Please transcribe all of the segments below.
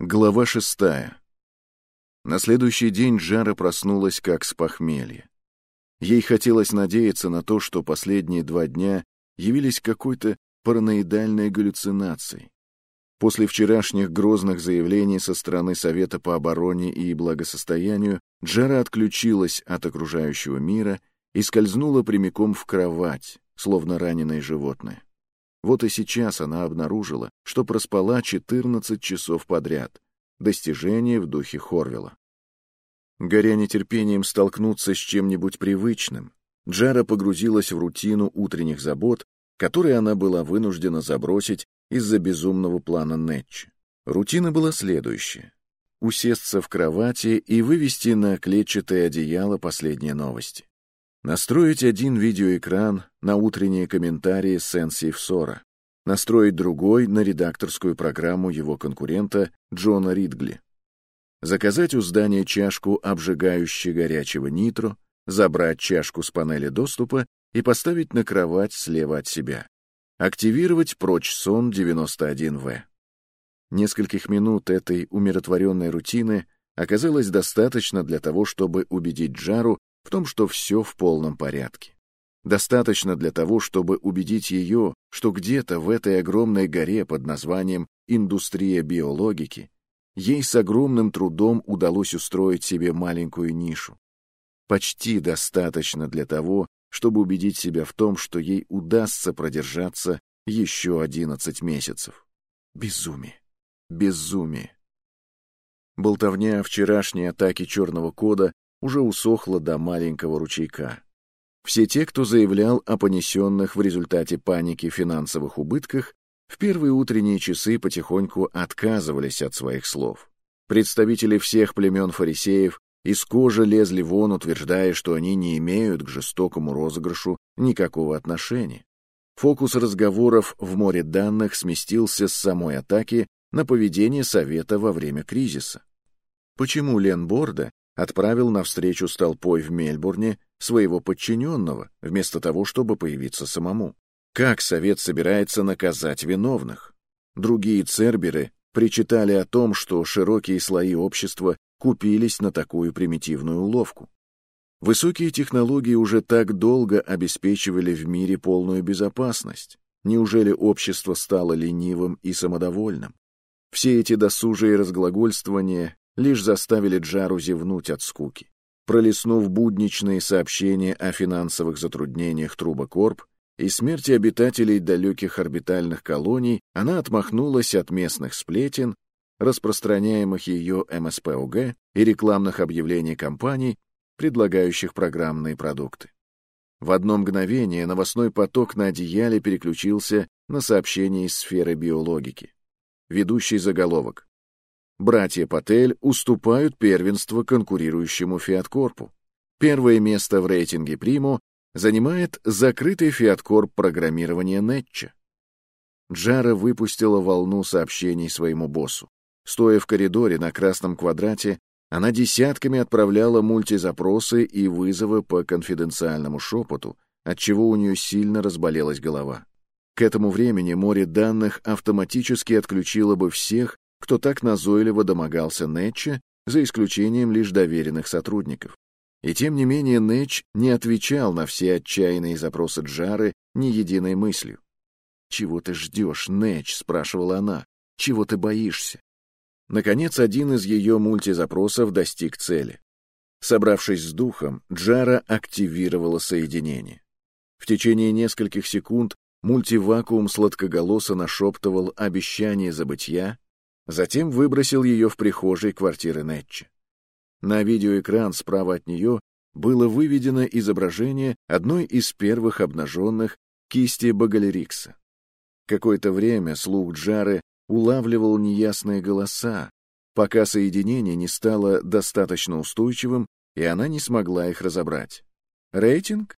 Глава шестая. На следующий день Джара проснулась как с похмелья. Ей хотелось надеяться на то, что последние два дня явились какой-то параноидальной галлюцинацией. После вчерашних грозных заявлений со стороны Совета по обороне и благосостоянию Джара отключилась от окружающего мира и скользнула прямиком в кровать, словно раненое животное. Вот и сейчас она обнаружила, что проспала 14 часов подряд. Достижение в духе Хорвела. Горя нетерпением столкнуться с чем-нибудь привычным, Джара погрузилась в рутину утренних забот, которые она была вынуждена забросить из-за безумного плана Нетча. Рутина была следующая. Усесться в кровати и вывести на клетчатое одеяло последние новости. Настроить один видеоэкран на утренние комментарии Сенси Сора. Настроить другой на редакторскую программу его конкурента Джона Ридгли. Заказать у здания чашку обжигающей горячего нитро, забрать чашку с панели доступа и поставить на кровать слева от себя. Активировать прочь сон 91В. Нескольких минут этой умиротворенной рутины оказалось достаточно для того, чтобы убедить Джару в том, что все в полном порядке. Достаточно для того, чтобы убедить ее, что где-то в этой огромной горе под названием «Индустрия биологики» ей с огромным трудом удалось устроить себе маленькую нишу. Почти достаточно для того, чтобы убедить себя в том, что ей удастся продержаться еще 11 месяцев. Безумие. Безумие. Болтовня вчерашней атаки черного кода уже усохла до маленького ручейка. Все те, кто заявлял о понесенных в результате паники финансовых убытках, в первые утренние часы потихоньку отказывались от своих слов. Представители всех племен фарисеев из кожи лезли вон, утверждая, что они не имеют к жестокому розыгрышу никакого отношения. Фокус разговоров в море данных сместился с самой атаки на поведение Совета во время кризиса. Почему Лен Борда отправил на встречу с толпой в Мельбурне своего подчиненного, вместо того, чтобы появиться самому. Как Совет собирается наказать виновных? Другие церберы причитали о том, что широкие слои общества купились на такую примитивную уловку. Высокие технологии уже так долго обеспечивали в мире полную безопасность. Неужели общество стало ленивым и самодовольным? Все эти досужие разглагольствования лишь заставили Джару зевнуть от скуки. Пролистнув будничные сообщения о финансовых затруднениях Трубокорп и смерти обитателей далеких орбитальных колоний, она отмахнулась от местных сплетен, распространяемых ее МСПОГ и рекламных объявлений компаний, предлагающих программные продукты. В одно мгновение новостной поток на одеяле переключился на сообщения из сферы биологики. Ведущий заголовок братья Патель уступают первенство конкурирующему Фиаткорпу. Первое место в рейтинге Приму занимает закрытый Фиаткорп программирования Нетча. Джара выпустила волну сообщений своему боссу. Стоя в коридоре на красном квадрате, она десятками отправляла мультизапросы и вызовы по конфиденциальному шепоту, отчего у нее сильно разболелась голова. К этому времени море данных автоматически отключило бы всех, кто так назойливо домогался Нэтча, за исключением лишь доверенных сотрудников. И тем не менее Нэтч не отвечал на все отчаянные запросы Джары ни единой мыслью. «Чего ты ждешь, Нэтч?» — спрашивала она. «Чего ты боишься?» Наконец, один из ее мультизапросов достиг цели. Собравшись с духом, Джара активировала соединение. В течение нескольких секунд мультивакуум сладкоголосо нашептывал обещание забытья, Затем выбросил ее в прихожей квартиры Нетча. На видеоэкран справа от нее было выведено изображение одной из первых обнаженных кисти Багалерикса. Какое-то время слух Джары улавливал неясные голоса, пока соединение не стало достаточно устойчивым, и она не смогла их разобрать. Рейтинг?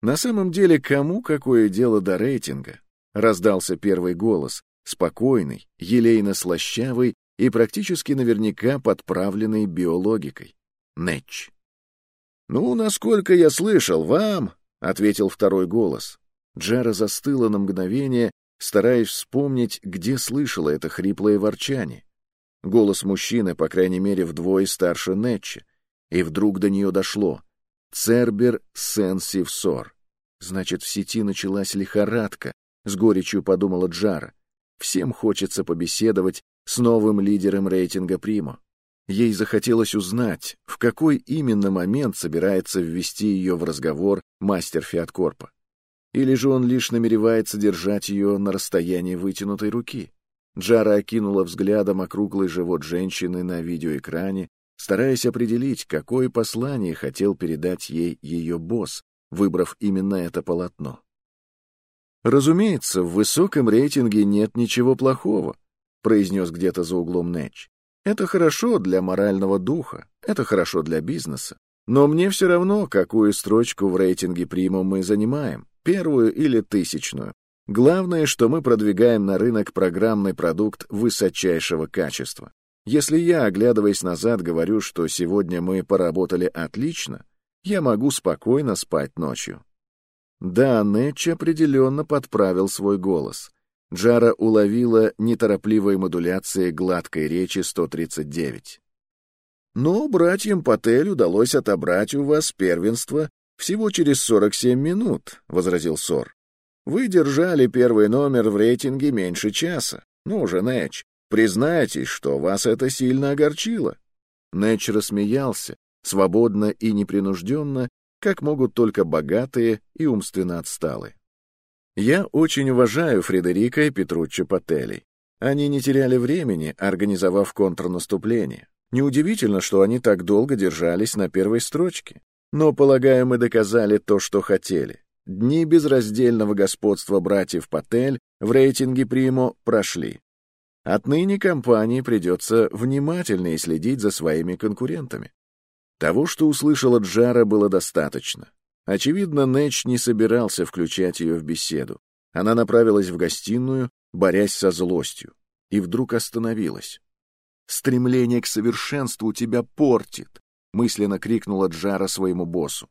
На самом деле, кому какое дело до рейтинга? Раздался первый голос, спокойный, елейно-слащавый и практически наверняка подправленный биологикой. Нэтч. «Ну, насколько я слышал, вам...» — ответил второй голос. Джара застыла на мгновение, стараясь вспомнить, где слышала это хриплое ворчание. Голос мужчины, по крайней мере, вдвое старше Нетча. И вдруг до нее дошло. Цербер Сенсивсор. Значит, в сети началась лихорадка, с горечью подумала Джара. Всем хочется побеседовать с новым лидером рейтинга Примо. Ей захотелось узнать, в какой именно момент собирается ввести ее в разговор мастер Фиаткорпа. Или же он лишь намеревается держать ее на расстоянии вытянутой руки. Джара окинула взглядом округлый живот женщины на видеоэкране, стараясь определить, какое послание хотел передать ей ее босс, выбрав именно это полотно. «Разумеется, в высоком рейтинге нет ничего плохого», произнес где-то за углом Нэтч. «Это хорошо для морального духа, это хорошо для бизнеса. Но мне все равно, какую строчку в рейтинге Приму мы занимаем, первую или тысячную. Главное, что мы продвигаем на рынок программный продукт высочайшего качества. Если я, оглядываясь назад, говорю, что сегодня мы поработали отлично, я могу спокойно спать ночью. Да, Нэтч определенно подправил свой голос. Джара уловила неторопливой модуляции гладкой речи 139. Но братьям Патель удалось отобрать у вас первенство всего через 47 минут, — возразил Сор. Вы держали первый номер в рейтинге меньше часа. Ну же, Нэтч, признайтесь, что вас это сильно огорчило. Нэтч рассмеялся, свободно и непринужденно, как могут только богатые и умственно отсталые. Я очень уважаю Фредерика и Петруччо Пателли. Они не теряли времени, организовав контрнаступление. Неудивительно, что они так долго держались на первой строчке. Но, полагаю, мы доказали то, что хотели. Дни безраздельного господства братьев Патель в рейтинге Примо прошли. Отныне компании придется внимательнее следить за своими конкурентами. Того, что услышала Джара, было достаточно. Очевидно, Нэч не собирался включать ее в беседу. Она направилась в гостиную, борясь со злостью, и вдруг остановилась. «Стремление к совершенству тебя портит!» — мысленно крикнула Джара своему боссу.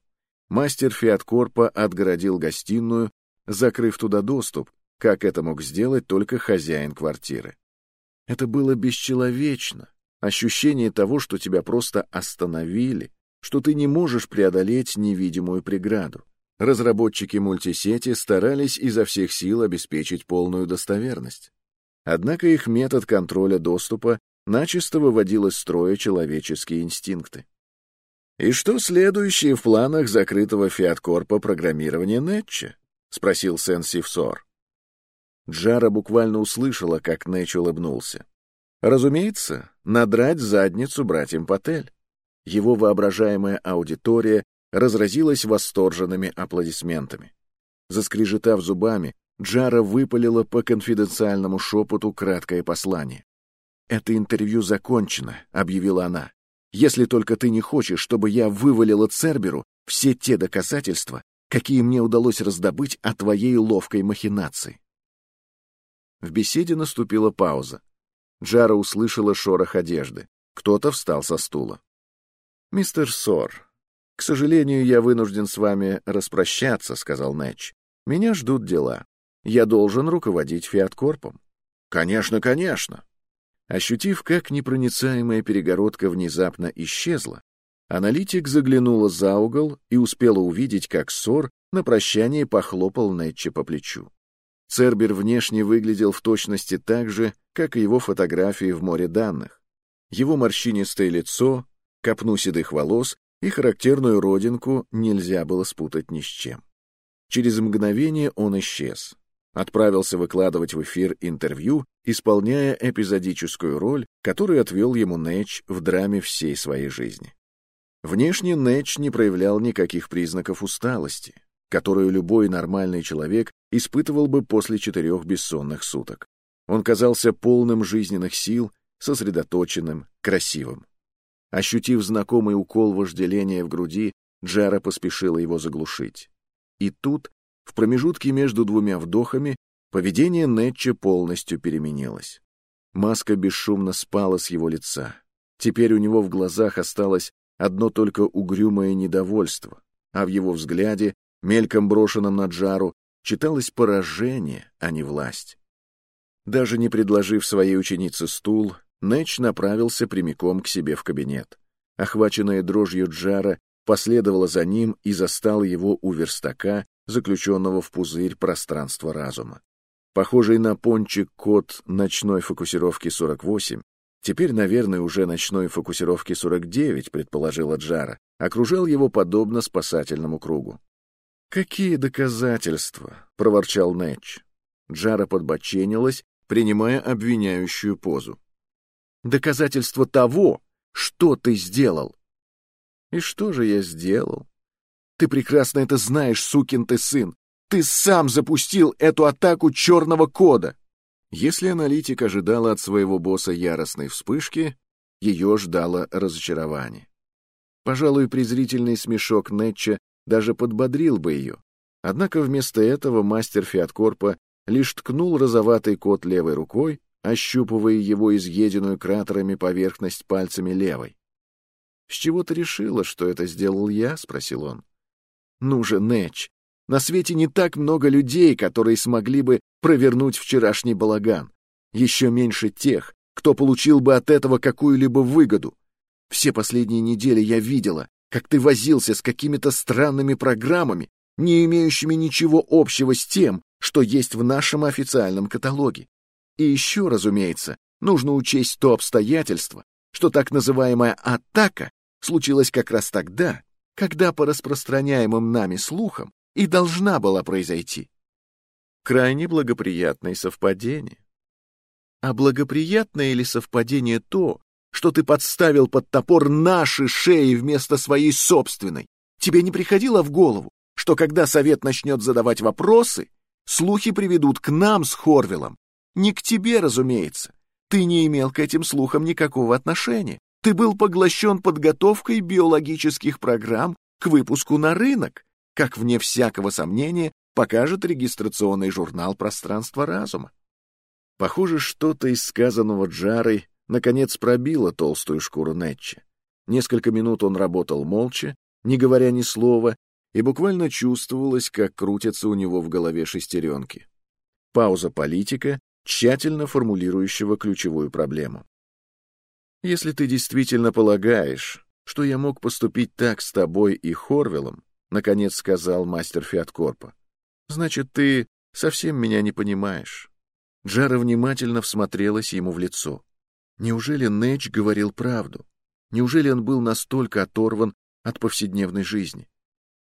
Мастер Фиаткорпа отгородил гостиную, закрыв туда доступ, как это мог сделать только хозяин квартиры. Это было бесчеловечно, Ощущение того, что тебя просто остановили, что ты не можешь преодолеть невидимую преграду. Разработчики мультисети старались изо всех сил обеспечить полную достоверность. Однако их метод контроля доступа начисто выводил из строя человеческие инстинкты. «И что следующее в планах закрытого фиаткорпа программирования Нетча?» — спросил Сенси Сор. Джара буквально услышала, как Нэтч улыбнулся. Разумеется, надрать задницу братьям Патель. Его воображаемая аудитория разразилась восторженными аплодисментами. Заскрежетав зубами, Джара выпалила по конфиденциальному шепоту краткое послание. «Это интервью закончено», — объявила она. «Если только ты не хочешь, чтобы я вывалила Церберу все те доказательства, какие мне удалось раздобыть о твоей ловкой махинации». В беседе наступила пауза. Джара услышала шорох одежды. Кто-то встал со стула. «Мистер Сор, к сожалению, я вынужден с вами распрощаться», — сказал Нэтч. «Меня ждут дела. Я должен руководить Фиаткорпом». «Конечно, конечно». Ощутив, как непроницаемая перегородка внезапно исчезла, аналитик заглянула за угол и успела увидеть, как Сор на прощание похлопал Нэтча по плечу. Цербер внешне выглядел в точности так же, как и его фотографии в море данных. Его морщинистое лицо, копну седых волос и характерную родинку нельзя было спутать ни с чем. Через мгновение он исчез. Отправился выкладывать в эфир интервью, исполняя эпизодическую роль, которую отвел ему Нэтч в драме всей своей жизни. Внешне Нэтч не проявлял никаких признаков усталости, которую любой нормальный человек испытывал бы после четырех бессонных суток. Он казался полным жизненных сил, сосредоточенным, красивым. Ощутив знакомый укол вожделения в груди, Джара поспешила его заглушить. И тут, в промежутке между двумя вдохами, поведение Нетча полностью переменилось. Маска бесшумно спала с его лица. Теперь у него в глазах осталось одно только угрюмое недовольство, а в его взгляде мельком брошенном на Джару, читалось поражение, а не власть. Даже не предложив своей ученице стул, Нэтч направился прямиком к себе в кабинет. Охваченная дрожью Джара последовала за ним и застала его у верстака, заключенного в пузырь пространства разума. Похожий на пончик код ночной фокусировки 48, теперь, наверное, уже ночной фокусировки 49, предположила Джара, окружал его подобно спасательному кругу. «Какие доказательства?» — проворчал Нэтч. Джара подбоченилась, принимая обвиняющую позу. «Доказательство того, что ты сделал!» «И что же я сделал?» «Ты прекрасно это знаешь, сукин ты сын! Ты сам запустил эту атаку черного кода!» Если аналитик ожидала от своего босса яростной вспышки, ее ждало разочарование. Пожалуй, презрительный смешок Нетча даже подбодрил бы ее. Однако вместо этого мастер Фиаткорпа лишь ткнул розоватый кот левой рукой, ощупывая его изъеденную кратерами поверхность пальцами левой. «С чего ты решила, что это сделал я?» — спросил он. «Ну же, Нэтч, на свете не так много людей, которые смогли бы провернуть вчерашний балаган. Еще меньше тех, кто получил бы от этого какую-либо выгоду. Все последние недели я видела, как ты возился с какими-то странными программами, не имеющими ничего общего с тем, что есть в нашем официальном каталоге. И еще, разумеется, нужно учесть то обстоятельство, что так называемая «атака» случилась как раз тогда, когда по распространяемым нами слухам и должна была произойти. Крайне благоприятное совпадение. А благоприятное ли совпадение то, что ты подставил под топор наши шеи вместо своей собственной. Тебе не приходило в голову, что когда совет начнет задавать вопросы, слухи приведут к нам с Хорвелом? Не к тебе, разумеется. Ты не имел к этим слухам никакого отношения. Ты был поглощен подготовкой биологических программ к выпуску на рынок, как, вне всякого сомнения, покажет регистрационный журнал «Пространство разума». Похоже, что-то из сказанного Джарой наконец пробила толстую шкуру Нетча. Несколько минут он работал молча, не говоря ни слова, и буквально чувствовалось, как крутятся у него в голове шестеренки. Пауза политика, тщательно формулирующего ключевую проблему. «Если ты действительно полагаешь, что я мог поступить так с тобой и Хорвелом, — наконец сказал мастер Фиаткорпа, — значит, ты совсем меня не понимаешь». Джара внимательно всмотрелась ему в лицо. Неужели Нэч говорил правду? Неужели он был настолько оторван от повседневной жизни?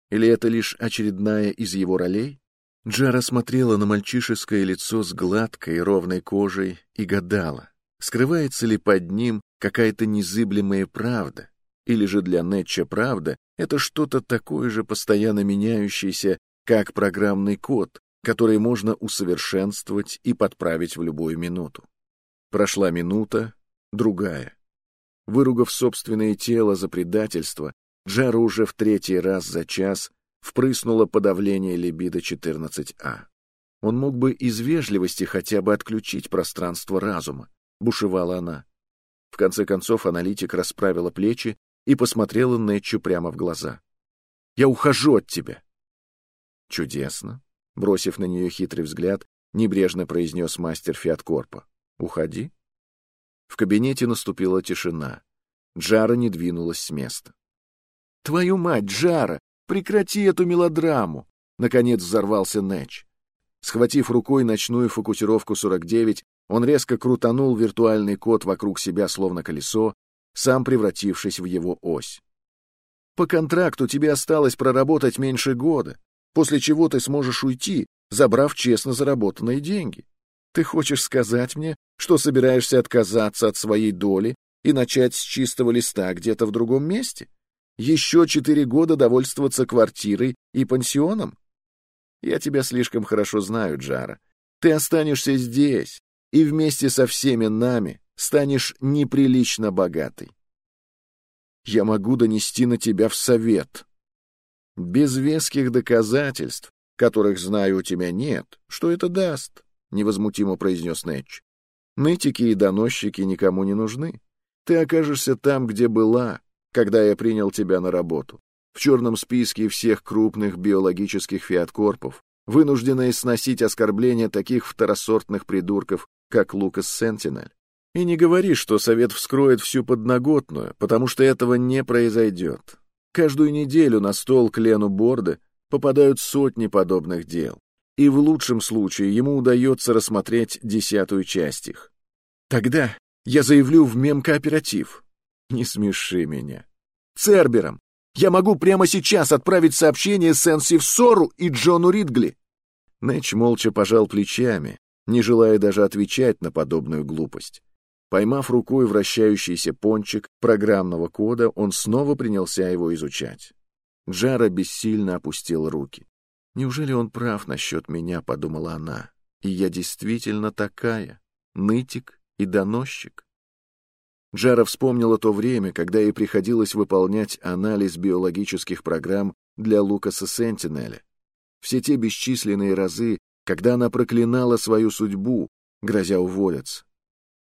Или это лишь очередная из его ролей? Джара смотрела на мальчишеское лицо с гладкой ровной кожей и гадала, скрывается ли под ним какая-то незыблемая правда, или же для Нэтча правда — это что-то такое же постоянно меняющееся, как программный код, который можно усовершенствовать и подправить в любую минуту. Прошла минута, другая. Выругав собственное тело за предательство, Джара уже в третий раз за час впрыснула подавление либидо 14А. Он мог бы из вежливости хотя бы отключить пространство разума, бушевала она. В конце концов аналитик расправила плечи и посмотрела Нэтчу прямо в глаза. «Я ухожу от тебя!» «Чудесно!» — бросив на нее хитрый взгляд, небрежно произнес мастер Фиаткорпа. «Уходи!» В кабинете наступила тишина. Джара не двинулась с места. «Твою мать, Джара! Прекрати эту мелодраму!» Наконец взорвался Нэч. Схватив рукой ночную фокусировку 49, он резко крутанул виртуальный код вокруг себя, словно колесо, сам превратившись в его ось. «По контракту тебе осталось проработать меньше года, после чего ты сможешь уйти, забрав честно заработанные деньги. Ты хочешь сказать мне, что собираешься отказаться от своей доли и начать с чистого листа где-то в другом месте? Еще четыре года довольствоваться квартирой и пансионом? Я тебя слишком хорошо знаю, Джара. Ты останешься здесь и вместе со всеми нами станешь неприлично богатой. Я могу донести на тебя в совет. Без веских доказательств, которых, знаю, у тебя нет, что это даст? — невозмутимо произнес Нэтч. «Нытики и доносчики никому не нужны. Ты окажешься там, где была, когда я принял тебя на работу, в черном списке всех крупных биологических фиаткорпов, вынужденные сносить оскорбления таких второсортных придурков, как Лукас Сентинель. И не говори, что совет вскроет всю подноготную, потому что этого не произойдет. Каждую неделю на стол Клену Борда попадают сотни подобных дел, и в лучшем случае ему удается рассмотреть десятую часть их. Тогда я заявлю в мемкооператив. Не смеши меня. Цербером. Я могу прямо сейчас отправить сообщение Сенси в Сору и Джону Ридгли. Нэч молча пожал плечами, не желая даже отвечать на подобную глупость. Поймав рукой вращающийся пончик программного кода, он снова принялся его изучать. Джара бессильно опустил руки. «Неужели он прав насчет меня?» — подумала она. «И я действительно такая, нытик и доносчик». Джара вспомнила то время, когда ей приходилось выполнять анализ биологических программ для Лукаса Сентинеля. Все те бесчисленные разы, когда она проклинала свою судьбу, грозя уволиться.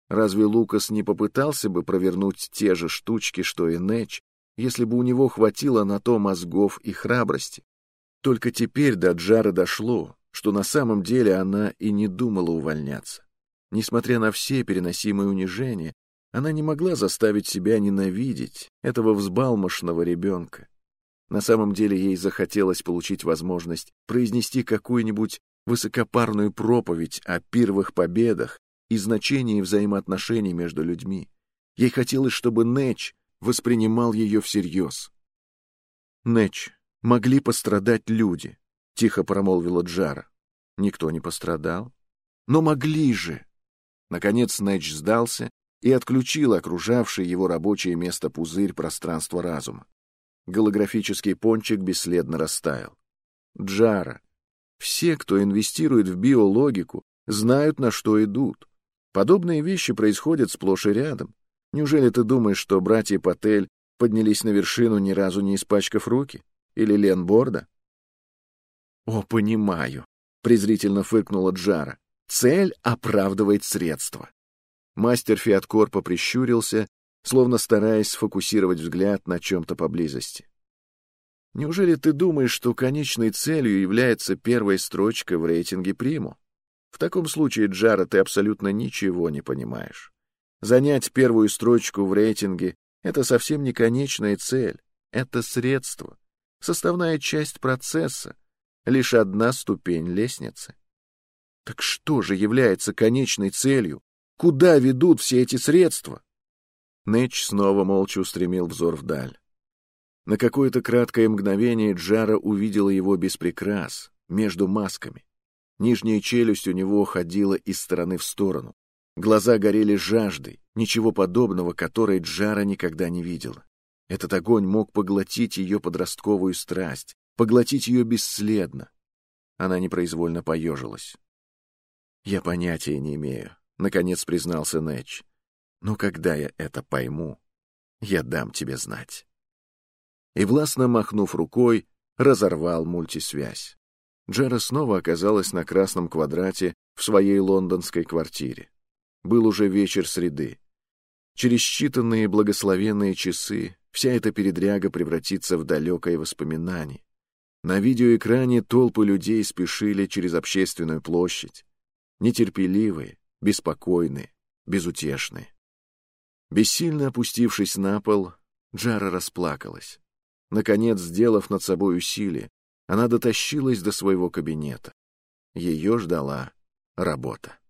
Разве Лукас не попытался бы провернуть те же штучки, что и Нэч, если бы у него хватило на то мозгов и храбрости? Только теперь до Джара дошло, что на самом деле она и не думала увольняться. Несмотря на все переносимые унижения, она не могла заставить себя ненавидеть этого взбалмошного ребенка. На самом деле ей захотелось получить возможность произнести какую-нибудь высокопарную проповедь о первых победах и значении взаимоотношений между людьми. Ей хотелось, чтобы Нэч воспринимал ее всерьез. «Нэч, могли пострадать люди», — тихо промолвила Джара. Никто не пострадал. «Но могли же!» Наконец Нэч сдался и отключил окружавший его рабочее место пузырь пространства разума. Голографический пончик бесследно растаял. Джара. Все, кто инвестирует в биологику, знают, на что идут. Подобные вещи происходят сплошь и рядом. Неужели ты думаешь, что братья Патель поднялись на вершину, ни разу не испачкав руки? Или Лен Борда? «О, понимаю», — презрительно фыркнула Джара. «Цель оправдывает средства». Мастер Фиаткорпа прищурился, словно стараясь сфокусировать взгляд на чем-то поблизости. «Неужели ты думаешь, что конечной целью является первая строчка в рейтинге приму? В таком случае, Джара, ты абсолютно ничего не понимаешь. Занять первую строчку в рейтинге — это совсем не конечная цель, это средство, составная часть процесса, лишь одна ступень лестницы. Так что же является конечной целью? Куда ведут все эти средства? Нэч снова молча устремил взор вдаль. На какое-то краткое мгновение Джара увидела его без прикрас, между масками. Нижняя челюсть у него ходила из стороны в сторону. Глаза горели жаждой, ничего подобного, которой Джара никогда не видела. Этот огонь мог поглотить ее подростковую страсть, поглотить ее бесследно. Она непроизвольно поежилась. «Я понятия не имею», — наконец признался Нэтч. «Но когда я это пойму, я дам тебе знать». И, властно махнув рукой, разорвал мультисвязь. Джера снова оказалась на красном квадрате в своей лондонской квартире. Был уже вечер среды. Через считанные благословенные часы вся эта передряга превратится в далекое воспоминание. На видеоэкране толпы людей спешили через общественную площадь. Нетерпеливые, беспокойные, безутешные. Бессильно опустившись на пол, Джара расплакалась. Наконец, сделав над собой усилие, она дотащилась до своего кабинета. Ее ждала работа.